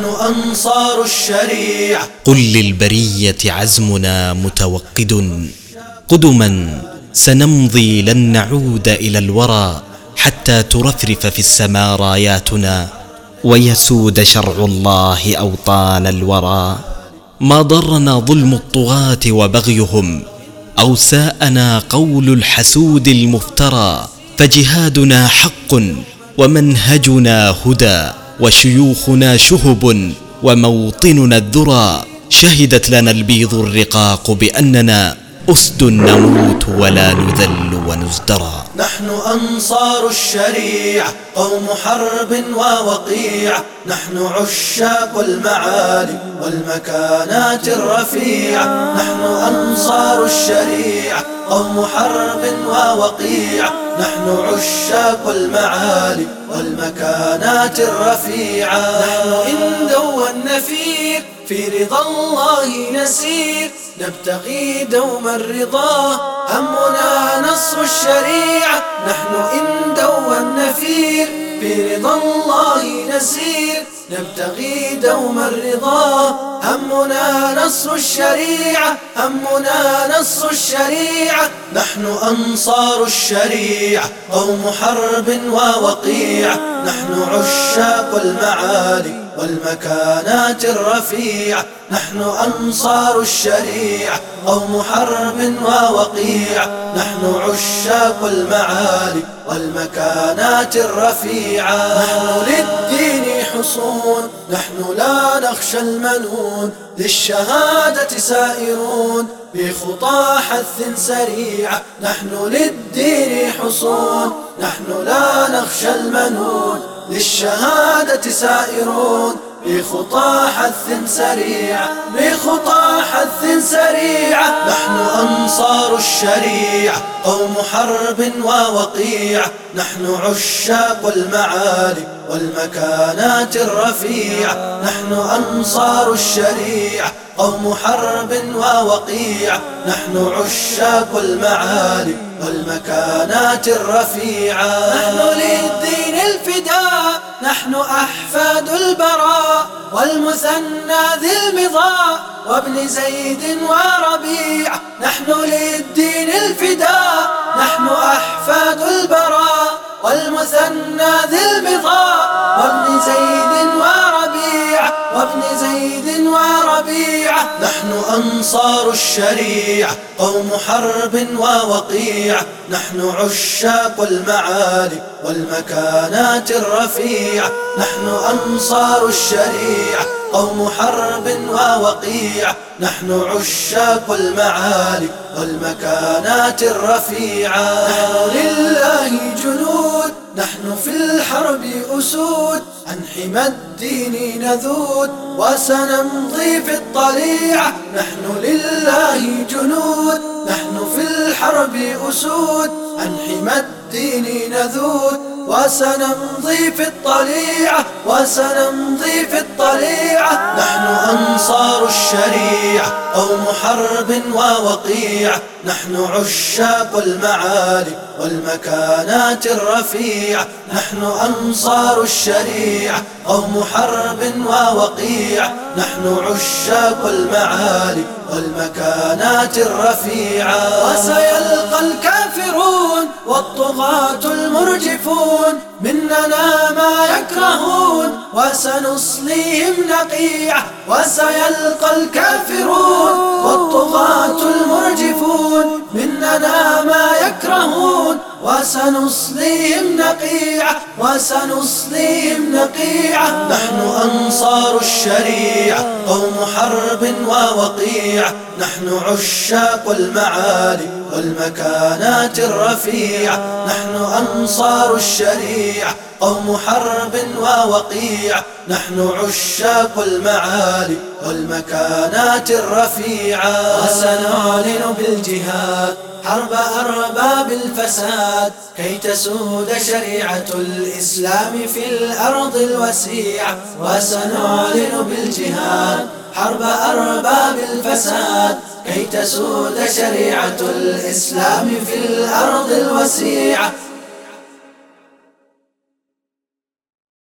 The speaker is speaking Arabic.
نحن أنصار الشريعة قل للبرية عزمنا متوقد. قدما سنمضي لن نعود إلى الورى حتى ترفرف في السماء راياتنا. ويسود شرع الله أوطان الورى. ما ضرنا ظلم الطغاة وبغيهم. أو ساءنا قول الحسود المفترى. فجهادنا حق ومنهجنا هدى. وشيوخنا شهب وموطننا الذرى شهدت لنا البيض الرقاق بأننا أسد نموت ولا نذل ونزدرى. نحن أنصار الشريعة قوم حرب ووقيعة نحن عشاق المعالي والمكانات الرفيعة نحن أنصار الشريعة قوم حرب ووقيعة نحن عشاق المعالي والمكانات الرفيعة. نحن إن دوى النفير في رضا الله نسير. نبتغي دوما الرضا همنا نصر الشريعة. نحن إن دوى النفير في رضا الله نسير. نبتغي دوما الرضا. همنا نصر الشريعة. همنا نصر الشريعة. نحن أنصار الشريعة. قوم حرب ووقيعة نحن عشاق المعالي. والمكانات الرفيعة نحن أنصار الشريعة قوم حرب ووقيعة نحن عشاق المعالي والمكانات الرفيعة. نحن للدين حصون نحن لا نخشى المنون للشهادة سائرون بخطى حث سريعة نحن للدين حصون. نحن لا نخشى المنون للشهادة سائرون. بخطى حث سريعة بخطى حث سريعة. نحن أنصار الشريعة قوم حرب ووقيعة. نحن عشاق المعالي والمكانات الرفيعة. نحن أنصار الشريعة قوم حرب ووقيعة. نحن عشاق المعالي والمكانات الرفيعة. نحن للدين الفداء نحن أحفاد البراء. والمثنى ذي المضاء وابن زيد وربيع نحن للدين الفداء نحن أحفاد البراء والمثنى ذي المضاء زيد وربيعة نحن أنصار الشريعة قوم حرب ووقيعة نحن عشاق المعالي والمكانات الرفيعة نحن أنصار الشريعة قوم حرب ووقيعة نحن عشاق المعالي والمكانات الرفيعة. نحن لله جنود نحن في الحرب أسود. عن حمى الدين نذود وسنمضي في الطليعة. نحن لله جنود نحن في الحرب أسود. عن حمى الدين نذود وسنمضي في الطليعة وسنمضي في الطليعة. نحن أنصار الشريعة قوم حرب ووقيعة نحن عشاق المعالي والمكانات الرفيعة. نحن أنصار الشريعة قوم حرب ووقيعة نحن عشاق المعالي والمكانات الرفيعة. وسيلقى الكافرون والطغاة المرجفون مننا ما يكرهون وسنصليهم نقيعة وسيلقى الكافرون. والطغاة المرجفون مننا ما يكرهون وسنصليهم نقيعة وسنصليهم نقيعة. نحن أنصار الشريعة قوم حرب ووقيعة. نحن عشاق المعالي والمكانات الرفيعة. نحن أنصار الشريعة قوم حرب ووقيعة. نحن عشاق المعالي والمكانات الرفيعة. وسنعلن بالجهاد حرب أرباب الفساد كي تسود شريعة الإسلام في الأرض الوسيعة وسنعلن بالجهاد. حرب أرباب الفساد كي تسود شريعة الإسلام في الأرض الوسيعة